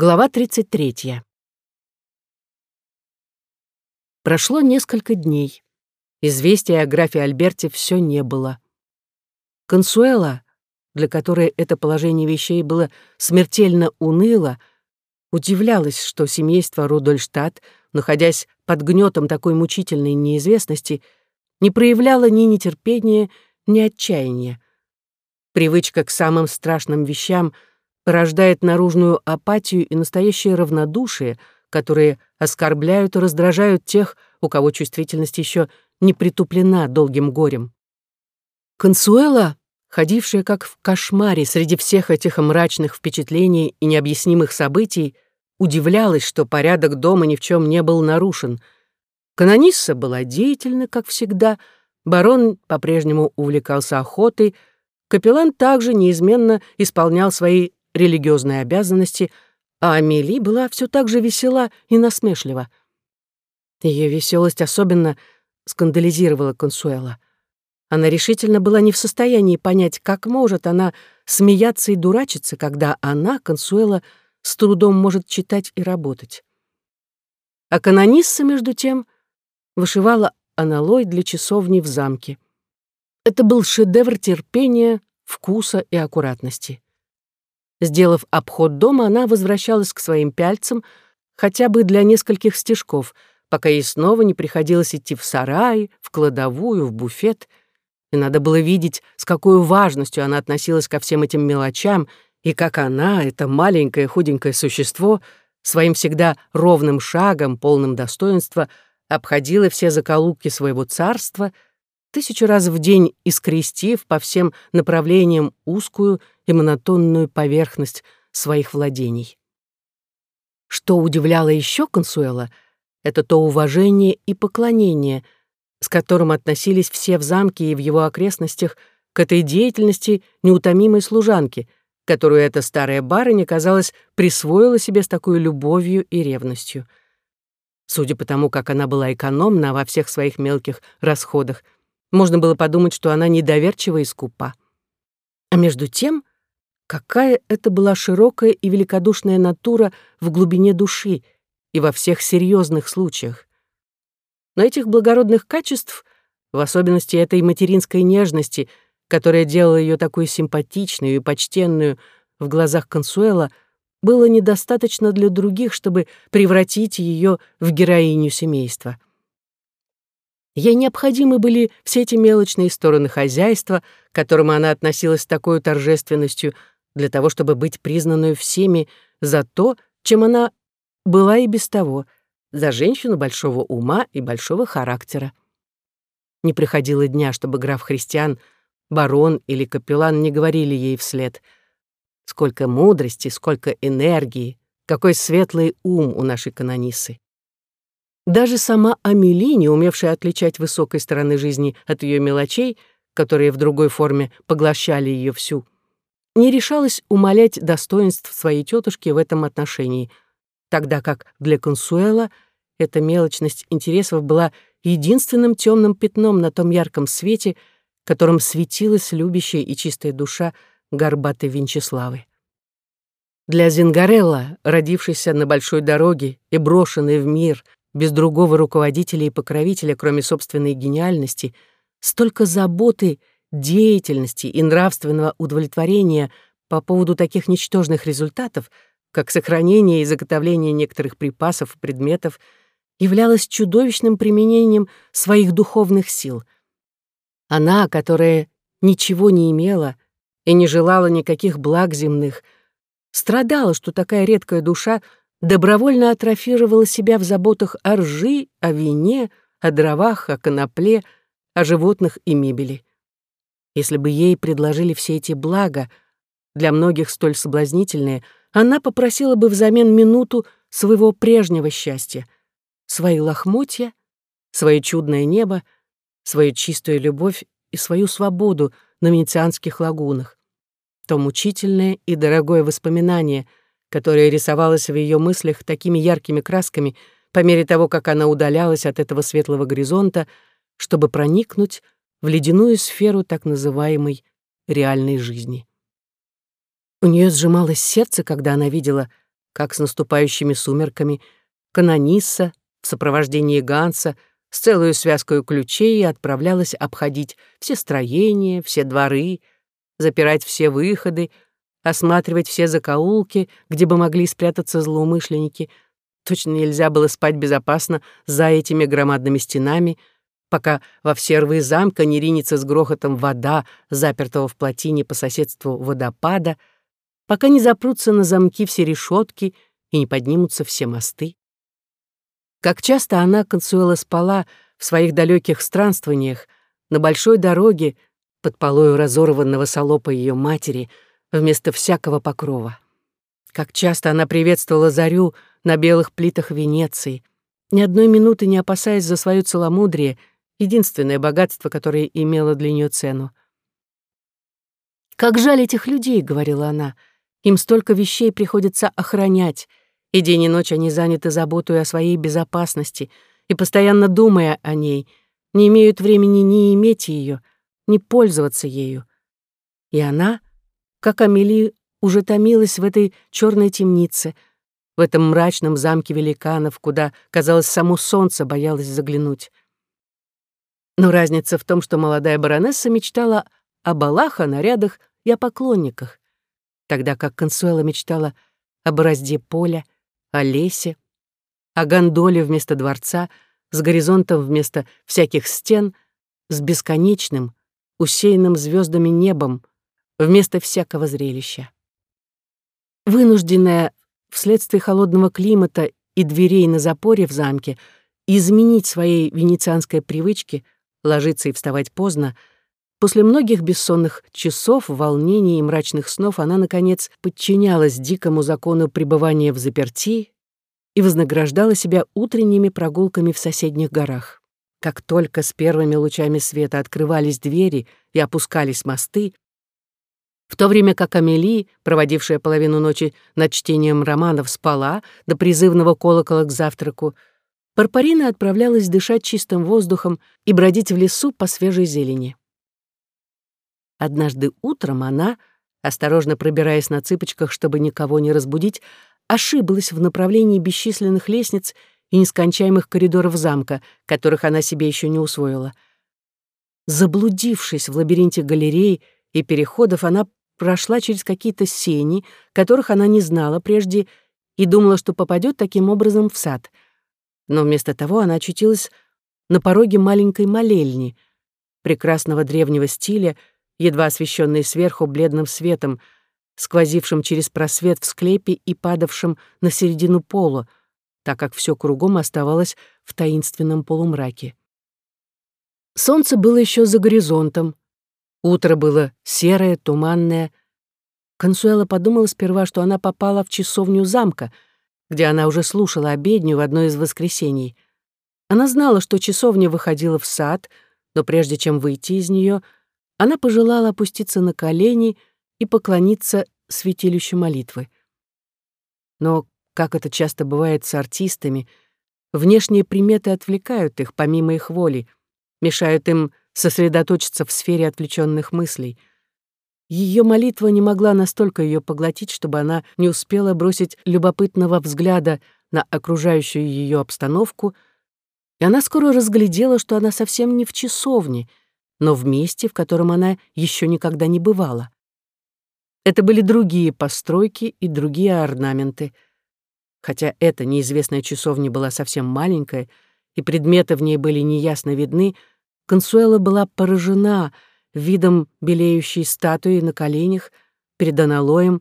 Глава 33. Прошло несколько дней. Известия о графе Альберте все не было. Консуэла, для которой это положение вещей было смертельно уныло, удивлялась, что семейство Рудольштадт, находясь под гнетом такой мучительной неизвестности, не проявляло ни нетерпения, ни отчаяния. Привычка к самым страшным вещам — порождает наружную апатию и настоящее равнодушие, которые оскорбляют и раздражают тех, у кого чувствительность еще не притуплена долгим горем. Консуэла, ходившая как в кошмаре среди всех этих мрачных впечатлений и необъяснимых событий, удивлялась, что порядок дома ни в чем не был нарушен. Канонисса была деятельна, как всегда, барон по-прежнему увлекался охотой, капеллан также неизменно исполнял свои религиозные обязанности, а Амели была все так же весела и насмешлива. Ее веселость особенно скандализировала Консуэла. Она решительно была не в состоянии понять, как может она смеяться и дурачиться, когда она, Консуэла, с трудом может читать и работать. А канонисса, между тем, вышивала аналой для часовни в замке. Это был шедевр терпения, вкуса и аккуратности. Сделав обход дома, она возвращалась к своим пяльцам хотя бы для нескольких стежков, пока ей снова не приходилось идти в сарай, в кладовую, в буфет. И надо было видеть, с какой важностью она относилась ко всем этим мелочам, и как она, это маленькое худенькое существо, своим всегда ровным шагом, полным достоинства, обходила все закоулки своего царства — тысячу раз в день искрестив по всем направлениям узкую и монотонную поверхность своих владений. Что удивляло еще Консуэла, это то уважение и поклонение, с которым относились все в замке и в его окрестностях к этой деятельности неутомимой служанки, которую эта старая барыня, казалось, присвоила себе с такой любовью и ревностью. Судя по тому, как она была экономна во всех своих мелких расходах — можно было подумать, что она недоверчива и скупа. А между тем, какая это была широкая и великодушная натура в глубине души и во всех серьезных случаях. Но этих благородных качеств, в особенности этой материнской нежности, которая делала ее такой симпатичной и почтенную в глазах Консуэла, было недостаточно для других, чтобы превратить ее в героиню семейства. Ей необходимы были все эти мелочные стороны хозяйства, к которым она относилась с такой торжественностью, для того, чтобы быть признанной всеми за то, чем она была и без того, за женщину большого ума и большого характера. Не приходило дня, чтобы граф Христиан, барон или капеллан не говорили ей вслед. Сколько мудрости, сколько энергии, какой светлый ум у нашей канонисы. Даже сама Амели, не умевшая отличать высокой стороны жизни от ее мелочей, которые в другой форме поглощали ее всю, не решалась умалять достоинств своей тетушки в этом отношении, тогда как для Консуэла эта мелочность интересов была единственным темным пятном на том ярком свете, которым светилась любящая и чистая душа горбатой Винчеславы. Для Зингарелла, родившейся на большой дороге и брошенной в мир без другого руководителя и покровителя, кроме собственной гениальности, столько заботы, деятельности и нравственного удовлетворения по поводу таких ничтожных результатов, как сохранение и заготовление некоторых припасов и предметов, являлось чудовищным применением своих духовных сил. Она, которая ничего не имела и не желала никаких благ земных, страдала, что такая редкая душа добровольно атрофировала себя в заботах о ржи, о вине, о дровах, о конопле, о животных и мебели. Если бы ей предложили все эти блага, для многих столь соблазнительные, она попросила бы взамен минуту своего прежнего счастья, свои лохмотья, свое чудное небо, свою чистую любовь и свою свободу на венецианских лагунах. То мучительное и дорогое воспоминание — которая рисовалась в ее мыслях такими яркими красками по мере того, как она удалялась от этого светлого горизонта, чтобы проникнуть в ледяную сферу так называемой реальной жизни. У нее сжималось сердце, когда она видела, как с наступающими сумерками канонисса в сопровождении Ганса с целую связкой ключей отправлялась обходить все строения, все дворы, запирать все выходы, осматривать все закоулки, где бы могли спрятаться злоумышленники. Точно нельзя было спать безопасно за этими громадными стенами, пока во все рвы замка не ринется с грохотом вода, запертого в плотине по соседству водопада, пока не запрутся на замки все решетки и не поднимутся все мосты. Как часто она, Консуэла, спала в своих далеких странствованиях на большой дороге под полою разорванного солопа ее матери вместо всякого покрова. Как часто она приветствовала зарю на белых плитах Венеции, ни одной минуты не опасаясь за свое целомудрие, единственное богатство, которое имело для нее цену. «Как жаль этих людей», — говорила она, — «им столько вещей приходится охранять, и день и ночь они заняты заботой о своей безопасности и, постоянно думая о ней, не имеют времени ни иметь ее, ни пользоваться ею. И она, как Амели, уже томилась в этой черной темнице, в этом мрачном замке великанов, куда, казалось, само солнце боялось заглянуть. Но разница в том, что молодая баронесса мечтала о балах, о нарядах и о поклонниках, тогда как Консуэла мечтала о борозде поля, о лесе, о гондоле вместо дворца, с горизонтом вместо всяких стен, с бесконечным, усеянным звездами небом, вместо всякого зрелища. Вынужденная вследствие холодного климата и дверей на запоре в замке изменить своей венецианской привычки ложиться и вставать поздно, после многих бессонных часов, волнений и мрачных снов она, наконец, подчинялась дикому закону пребывания в заперти и вознаграждала себя утренними прогулками в соседних горах. Как только с первыми лучами света открывались двери и опускались мосты, то время как Амели, проводившая половину ночи над чтением романов, спала до призывного колокола к завтраку, Парпарина отправлялась дышать чистым воздухом и бродить в лесу по свежей зелени. Однажды утром она, осторожно пробираясь на цыпочках, чтобы никого не разбудить, ошиблась в направлении бесчисленных лестниц и нескончаемых коридоров замка, которых она себе еще не усвоила. Заблудившись в лабиринте галерей и переходов, она прошла через какие-то сени, которых она не знала прежде, и думала, что попадет таким образом в сад. Но вместо того она очутилась на пороге маленькой молельни, прекрасного древнего стиля, едва освещенной сверху бледным светом, сквозившим через просвет в склепе и падавшим на середину пола, так как все кругом оставалось в таинственном полумраке. Солнце было еще за горизонтом, утро было серое, туманное. Консуэла подумала сперва, что она попала в часовню замка, где она уже слушала обедню в одно из воскресений. Она знала, что часовня выходила в сад, но прежде чем выйти из нее, она пожелала опуститься на колени и поклониться святилищу молитвы. Но, как это часто бывает с артистами, внешние приметы отвлекают их помимо их воли, мешают им сосредоточиться в сфере отвлеченных мыслей. Ее молитва не могла настолько ее поглотить, чтобы она не успела бросить любопытного взгляда на окружающую ее обстановку, и она скоро разглядела, что она совсем не в часовне — но в месте, в котором она еще никогда не бывала. Это были другие постройки и другие орнаменты. Хотя эта неизвестная часовня была совсем маленькая, и предметы в ней были неясно видны, Консуэла была поражена видом белеющей статуи на коленях перед аналоем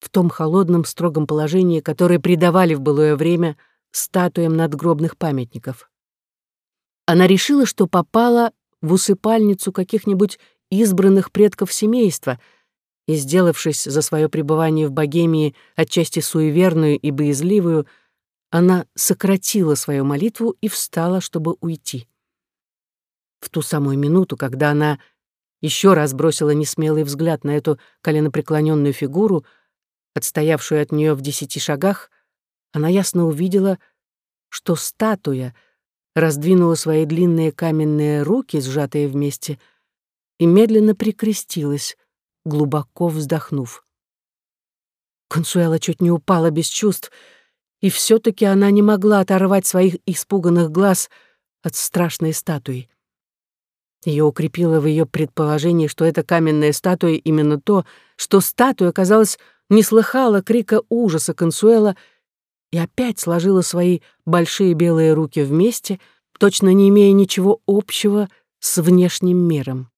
в том холодном строгом положении, которое придавали в былое время статуям надгробных памятников. Она решила, что попала в усыпальницу каких-нибудь избранных предков семейства и, сделавшись за свое пребывание в Богемии отчасти суеверную и боязливую, она сократила свою молитву и встала, чтобы уйти. В ту самую минуту, когда она еще раз бросила несмелый взгляд на эту коленопреклоненную фигуру, отстоявшую от нее в десяти шагах, она ясно увидела, что статуя — раздвинула свои длинные каменные руки, сжатые вместе, и медленно прикрестилась, глубоко вздохнув. Консуэла чуть не упала без чувств, и все таки она не могла оторвать своих испуганных глаз от страшной статуи. Ее укрепило в ее предположении, что эта каменная статуя именно то, что статуя, казалось, не слыхала крика ужаса Консуэла и опять сложила свои большие белые руки вместе, точно не имея ничего общего с внешним миром.